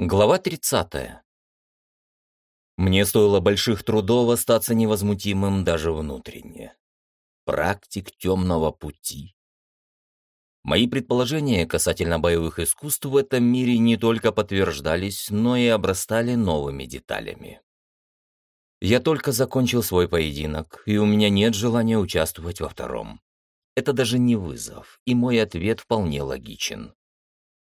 Глава 30. Мне стоило больших трудов остаться невозмутимым даже внутренне. Практик темного пути. Мои предположения касательно боевых искусств в этом мире не только подтверждались, но и обрастали новыми деталями. Я только закончил свой поединок, и у меня нет желания участвовать во втором. Это даже не вызов, и мой ответ вполне логичен.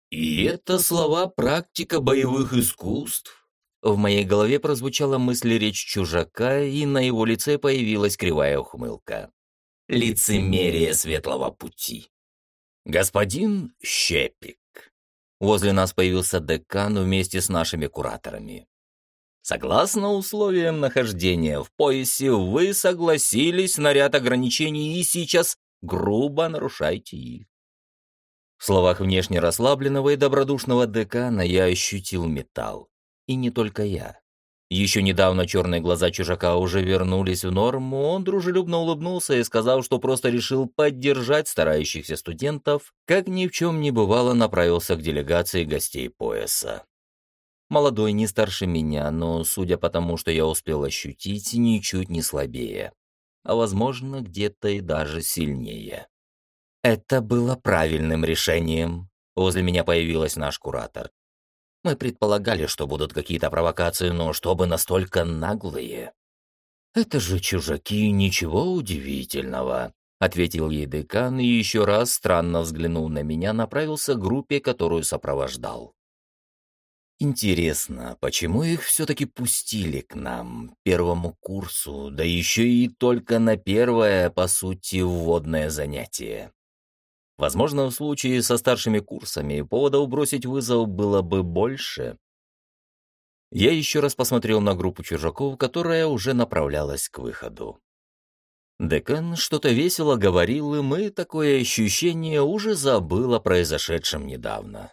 «И это слова практика боевых искусств?» В моей голове прозвучала мысль речь чужака, и на его лице появилась кривая ухмылка. «Лицемерие светлого пути». «Господин Щепик». Возле нас появился декан вместе с нашими кураторами. Согласно условиям нахождения в поясе, вы согласились на ряд ограничений и сейчас грубо нарушаете их. В словах внешне расслабленного и добродушного декана я ощутил металл. И не только я. Еще недавно черные глаза чужака уже вернулись в норму, он дружелюбно улыбнулся и сказал, что просто решил поддержать старающихся студентов, как ни в чем не бывало направился к делегации гостей пояса. Молодой, не старше меня, но, судя по тому, что я успел ощутить, ничуть не слабее, а, возможно, где-то и даже сильнее. Это было правильным решением. Возле меня появилась наш куратор. Мы предполагали, что будут какие-то провокации, но чтобы настолько наглые. Это же чужаки, ничего удивительного, ответил ей декан и еще раз странно взглянул на меня, направился к группе, которую сопровождал. Интересно, почему их все-таки пустили к нам, первому курсу, да еще и только на первое, по сути, вводное занятие? Возможно, в случае со старшими курсами поводов бросить вызов было бы больше. Я еще раз посмотрел на группу чужаков, которая уже направлялась к выходу. Декан что-то весело говорил, и мы, такое ощущение, уже забыл о произошедшем недавно.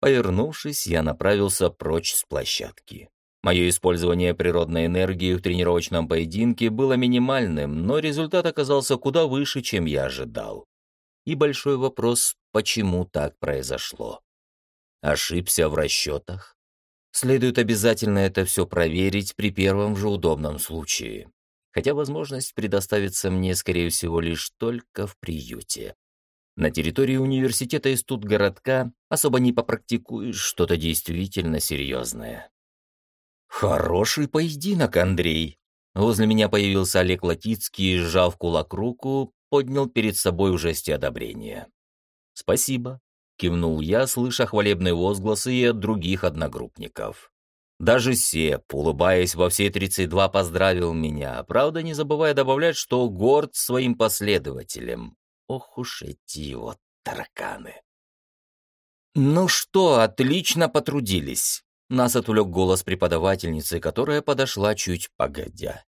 Повернувшись, я направился прочь с площадки. Мое использование природной энергии в тренировочном поединке было минимальным, но результат оказался куда выше, чем я ожидал. И большой вопрос, почему так произошло? Ошибся в расчетах? Следует обязательно это все проверить при первом же удобном случае. Хотя возможность предоставится мне, скорее всего, лишь только в приюте. На территории университета из тут городка особо не попрактикуешь что-то действительно серьезное. «Хороший поединок, Андрей!» Возле меня появился Олег Латицкий, сжав кулак руку, поднял перед собой в жесте одобрения. «Спасибо», — кивнул я, слыша хвалебные возгласы и от других одногруппников. Даже Сеп, улыбаясь во все 32, поздравил меня, правда, не забывая добавлять, что горд своим последователем. Ох уж эти вот тараканы. «Ну что, отлично потрудились», — нас отвлек голос преподавательницы, которая подошла чуть погодя.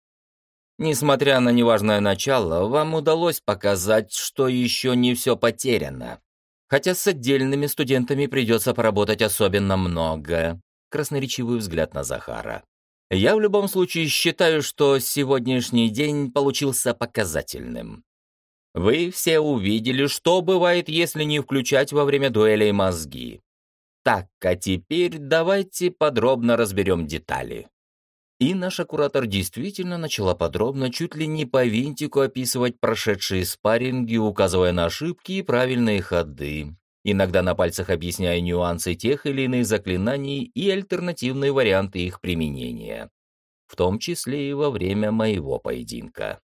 Несмотря на неважное начало, вам удалось показать, что еще не все потеряно. Хотя с отдельными студентами придется поработать особенно много. Красноречивый взгляд на Захара. Я в любом случае считаю, что сегодняшний день получился показательным. Вы все увидели, что бывает, если не включать во время дуэлей мозги. Так, а теперь давайте подробно разберем детали. И наша куратор действительно начала подробно, чуть ли не по винтику описывать прошедшие спарринги, указывая на ошибки и правильные ходы, иногда на пальцах объясняя нюансы тех или иных заклинаний и альтернативные варианты их применения, в том числе и во время моего поединка.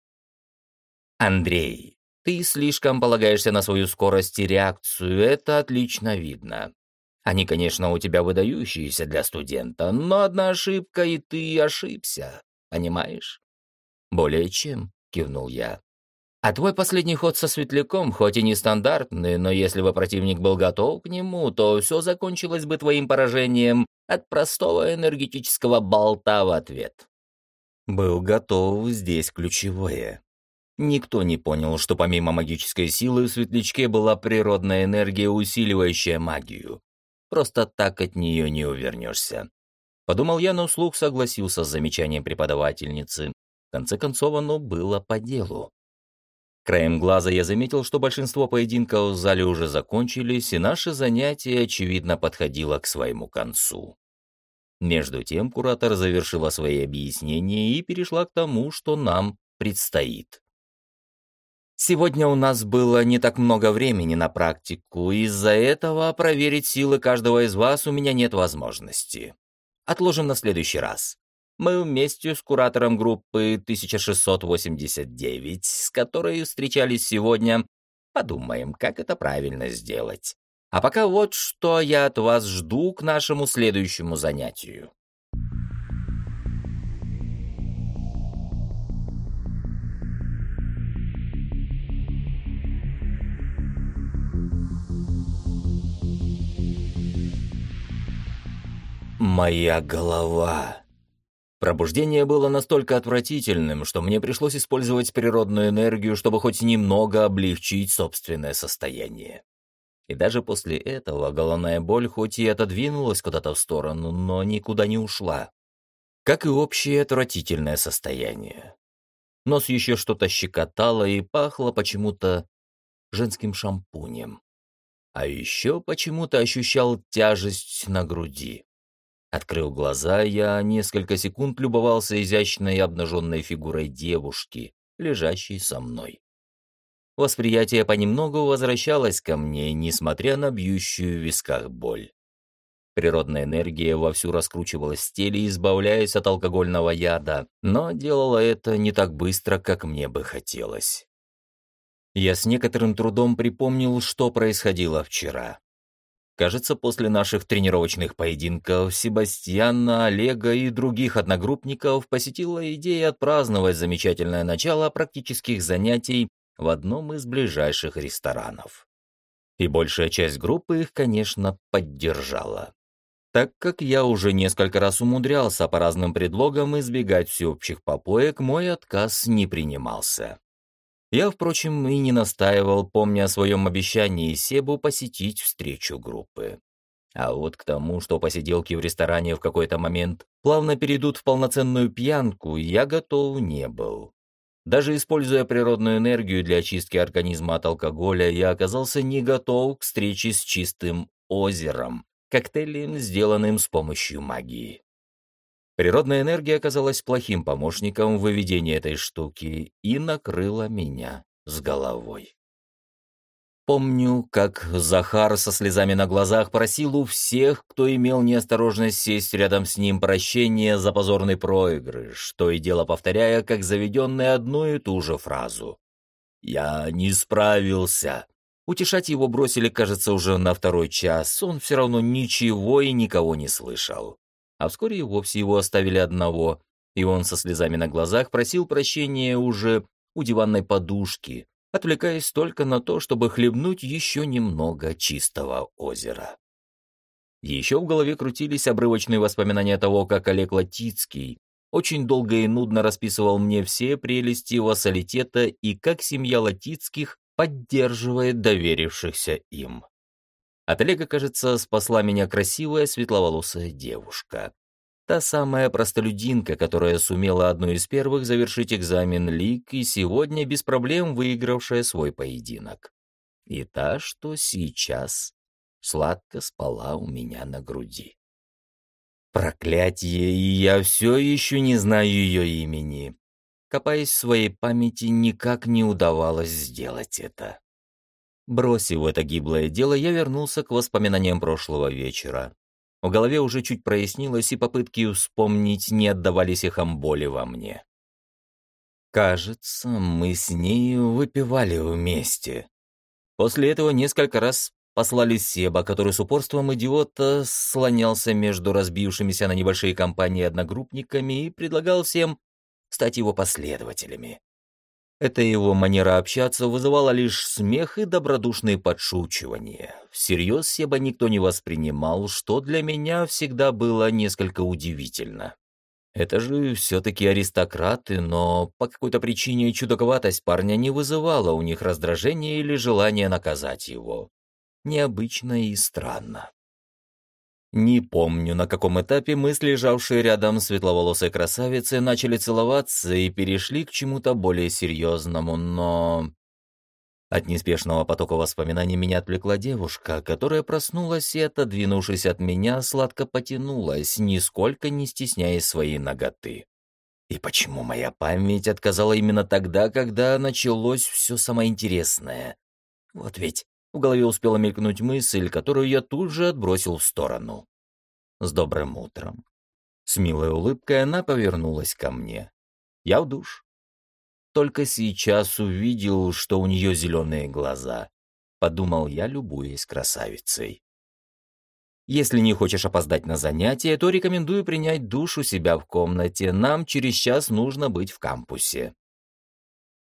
«Андрей, ты слишком полагаешься на свою скорость и реакцию, это отлично видно. Они, конечно, у тебя выдающиеся для студента, но одна ошибка, и ты ошибся. Понимаешь? Более чем, кивнул я. А твой последний ход со светляком, хоть и нестандартный, но если бы противник был готов к нему, то все закончилось бы твоим поражением от простого энергетического болта в ответ. Был готов здесь ключевое. Никто не понял, что помимо магической силы в светлячке была природная энергия, усиливающая магию. Просто так от нее не увернешься. Подумал я, но вслух согласился с замечанием преподавательницы. В конце концов, оно было по делу. Краем глаза я заметил, что большинство поединков в зале уже закончились, и наше занятие, очевидно, подходило к своему концу. Между тем куратор завершила свои объяснения и перешла к тому, что нам предстоит. Сегодня у нас было не так много времени на практику, из-за этого проверить силы каждого из вас у меня нет возможности. Отложим на следующий раз. Мы вместе с куратором группы 1689, с которой встречались сегодня, подумаем, как это правильно сделать. А пока вот что я от вас жду к нашему следующему занятию. Моя голова. Пробуждение было настолько отвратительным, что мне пришлось использовать природную энергию, чтобы хоть немного облегчить собственное состояние. И даже после этого головная боль хоть и отодвинулась куда-то в сторону, но никуда не ушла. Как и общее отвратительное состояние. Нос еще что-то щекотало и пахло почему-то женским шампунем. А еще почему-то ощущал тяжесть на груди. Открыл глаза, я несколько секунд любовался изящной обнаженной фигурой девушки, лежащей со мной. Восприятие понемногу возвращалось ко мне, несмотря на бьющую в висках боль. Природная энергия вовсю раскручивалась в теле, избавляясь от алкогольного яда, но делала это не так быстро, как мне бы хотелось. Я с некоторым трудом припомнил, что происходило вчера. Кажется, после наших тренировочных поединков Себастьяна, Олега и других одногруппников посетила идея отпраздновать замечательное начало практических занятий в одном из ближайших ресторанов. И большая часть группы их, конечно, поддержала. Так как я уже несколько раз умудрялся по разным предлогам избегать всеобщих попоек, мой отказ не принимался. Я, впрочем, и не настаивал, помня о своем обещании Себу посетить встречу группы. А вот к тому, что посиделки в ресторане в какой-то момент плавно перейдут в полноценную пьянку, я готов не был. Даже используя природную энергию для очистки организма от алкоголя, я оказался не готов к встрече с чистым озером, коктейлем, сделанным с помощью магии. Природная энергия оказалась плохим помощником в выведении этой штуки и накрыла меня с головой. Помню, как Захар со слезами на глазах просил у всех, кто имел неосторожность сесть рядом с ним, прощения за позорный проигрыш, то и дело повторяя, как заведенный одну и ту же фразу. «Я не справился». Утешать его бросили, кажется, уже на второй час, он все равно ничего и никого не слышал. А вскоре и вовсе его оставили одного, и он со слезами на глазах просил прощения уже у диванной подушки, отвлекаясь только на то, чтобы хлебнуть еще немного чистого озера. Еще в голове крутились обрывочные воспоминания того, как Олег Латицкий очень долго и нудно расписывал мне все прелести вассалитета и как семья Латицких поддерживает доверившихся им. От Олега, кажется, спасла меня красивая светловолосая девушка. Та самая простолюдинка, которая сумела одной из первых завершить экзамен лик и сегодня без проблем выигравшая свой поединок. И та, что сейчас сладко спала у меня на груди. Проклятие, и я все еще не знаю ее имени. Копаясь в своей памяти, никак не удавалось сделать это. Бросив это гиблое дело, я вернулся к воспоминаниям прошлого вечера. В голове уже чуть прояснилось, и попытки вспомнить не отдавались эхом боли во мне. Кажется, мы с ней выпивали вместе. После этого несколько раз послали Себа, который с упорством идиота слонялся между разбившимися на небольшие компании одногруппниками и предлагал всем стать его последователями. Эта его манера общаться вызывала лишь смех и добродушные подшучивания. Всерьез Себа никто не воспринимал, что для меня всегда было несколько удивительно. Это же все-таки аристократы, но по какой-то причине чудаковатость парня не вызывала у них раздражения или желания наказать его. Необычно и странно. Не помню, на каком этапе мы с лежавшей рядом светловолосой красавицей начали целоваться и перешли к чему-то более серьезному, но От неспешного потока воспоминаний меня отвлекла девушка, которая проснулась и, отодвинувшись от меня, сладко потянулась, нисколько не стесняясь своей ноготы. И почему моя память отказала именно тогда, когда началось все самое интересное? Вот ведь в голове успела мелькнуть мысль, которую я тут же отбросил в сторону. С добрым утром. С милой улыбкой она повернулась ко мне. Я в душ. Только сейчас увидел, что у нее зеленые глаза. Подумал я, любуясь красавицей. Если не хочешь опоздать на занятие, то рекомендую принять душ у себя в комнате. Нам через час нужно быть в кампусе.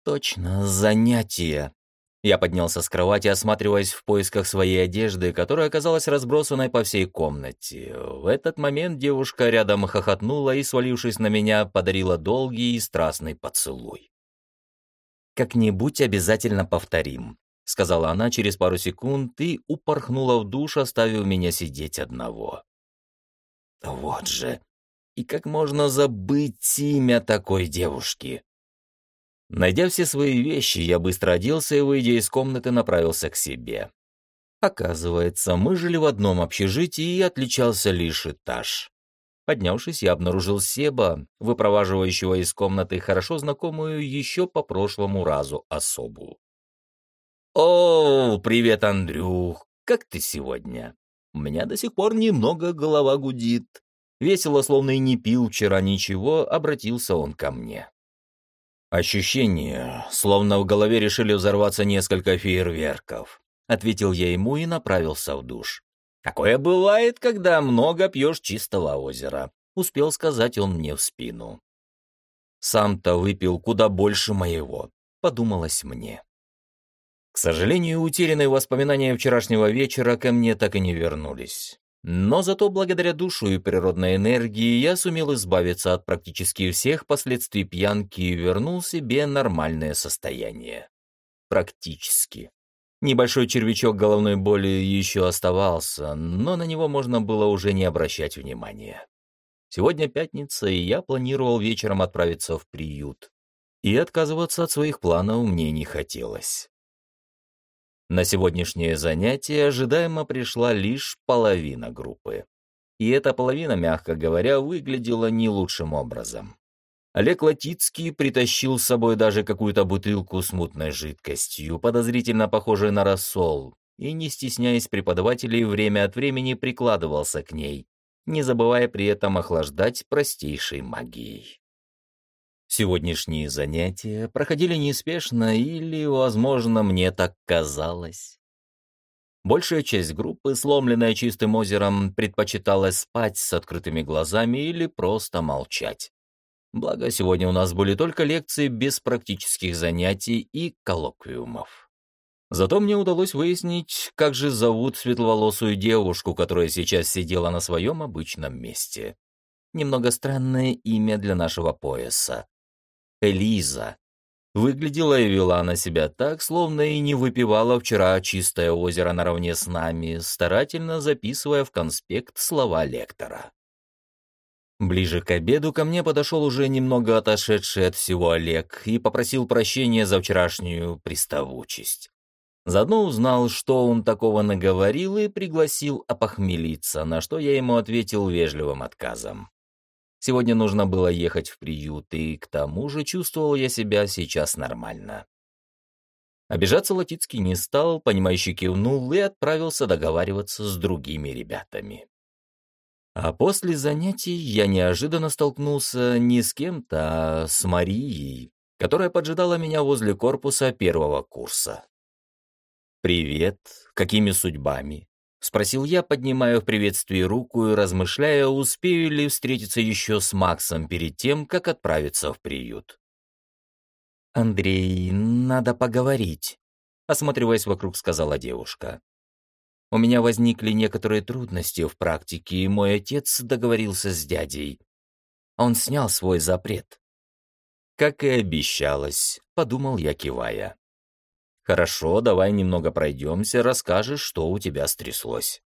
Точно, занятие. Я поднялся с кровати, осматриваясь в поисках своей одежды, которая оказалась разбросанной по всей комнате. В этот момент девушка рядом хохотнула и, свалившись на меня, подарила долгий и страстный поцелуй. «Как-нибудь обязательно повторим», — сказала она через пару секунд и упорхнула в душ, оставив меня сидеть одного. Вот же! И как можно забыть имя такой девушки? Найдя все свои вещи, я быстро оделся и, выйдя из комнаты, направился к себе. Оказывается, мы жили в одном общежитии и отличался лишь этаж. Поднявшись, я обнаружил Себа, выпроваживающего из комнаты хорошо знакомую еще по прошлому разу особу. «О, привет, Андрюх! Как ты сегодня? У меня до сих пор немного голова гудит». Весело, словно и не пил вчера ничего, обратился он ко мне. «Ощущение, словно в голове решили взорваться несколько фейерверков», — ответил я ему и направился в душ. «Такое бывает, когда много пьешь чистого озера», — успел сказать он мне в спину. «Сам-то выпил куда больше моего», — подумалось мне. К сожалению, утерянные воспоминания вчерашнего вечера ко мне так и не вернулись. Но зато благодаря душу и природной энергии я сумел избавиться от практически всех последствий пьянки и вернул себе нормальное состояние. Практически. Небольшой червячок головной боли еще оставался, но на него можно было уже не обращать внимания. Сегодня пятница, и я планировал вечером отправиться в приют. И отказываться от своих планов мне не хотелось. На сегодняшнее занятие ожидаемо пришла лишь половина группы. И эта половина, мягко говоря, выглядела не лучшим образом. Олег Латицкий притащил с собой даже какую-то бутылку с мутной жидкостью, подозрительно похожей на рассол, и, не стесняясь преподавателей, время от времени прикладывался к ней, не забывая при этом охлаждать простейшей магией. Сегодняшние занятия проходили неспешно или, возможно, мне так казалось. Большая часть группы, сломленная чистым озером, предпочитала спать с открытыми глазами или просто молчать. Благо, сегодня у нас были только лекции без практических занятий и коллоквиумов. Зато мне удалось выяснить, как же зовут светловолосую девушку, которая сейчас сидела на своем обычном месте. Немного странное имя для нашего пояса. Элиза. Выглядела и вела она себя так, словно и не выпивала вчера чистое озеро наравне с нами, старательно записывая в конспект слова лектора. Ближе к обеду ко мне подошел уже немного отошедший от всего Олег и попросил прощения за вчерашнюю приставучесть. Заодно узнал, что он такого наговорил, и пригласил опохмелиться, на что я ему ответил вежливым отказом. Сегодня нужно было ехать в приют, и к тому же чувствовал я себя сейчас нормально. Обижаться Латицкий не стал, понимающий кивнул и отправился договариваться с другими ребятами. А после занятий я неожиданно столкнулся не с кем-то, а с Марией, которая поджидала меня возле корпуса первого курса. «Привет, какими судьбами?» — спросил я, поднимая в приветствии руку и размышляя, успею ли встретиться еще с Максом перед тем, как отправиться в приют. «Андрей, надо поговорить», — осматриваясь вокруг, сказала девушка. «У меня возникли некоторые трудности в практике, и мой отец договорился с дядей. Он снял свой запрет». «Как и обещалось», — подумал я, кивая. «Хорошо, давай немного пройдемся, расскажешь, что у тебя стряслось».